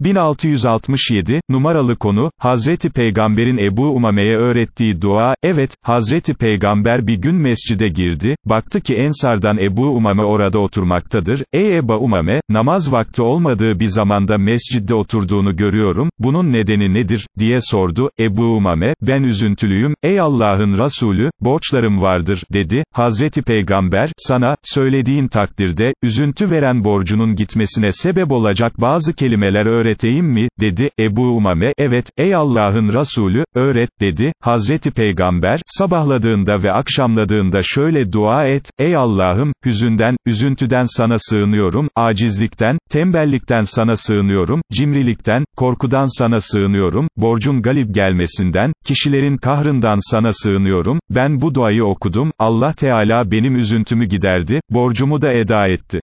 1667, numaralı konu, Hazreti Peygamber'in Ebu Umame'ye öğrettiği dua, evet, Hazreti Peygamber bir gün mescide girdi, baktı ki Ensardan Ebu Umame orada oturmaktadır, ey Eba Umame, namaz vakti olmadığı bir zamanda mescidde oturduğunu görüyorum, bunun nedeni nedir, diye sordu, Ebu Umame, ben üzüntülüyüm, ey Allah'ın Resulü, borçlarım vardır, dedi, Hazreti Peygamber, sana, söylediğin takdirde, üzüntü veren borcunun gitmesine sebep olacak bazı kelimeler öğret, öğreteyim mi, dedi, Ebu Umame, evet, ey Allah'ın Resulü, öğret, dedi, Hazreti Peygamber, sabahladığında ve akşamladığında şöyle dua et, ey Allah'ım, hüzünden, üzüntüden sana sığınıyorum, acizlikten, tembellikten sana sığınıyorum, cimrilikten, korkudan sana sığınıyorum, borcun galip gelmesinden, kişilerin kahrından sana sığınıyorum, ben bu duayı okudum, Allah Teala benim üzüntümü giderdi, borcumu da eda etti.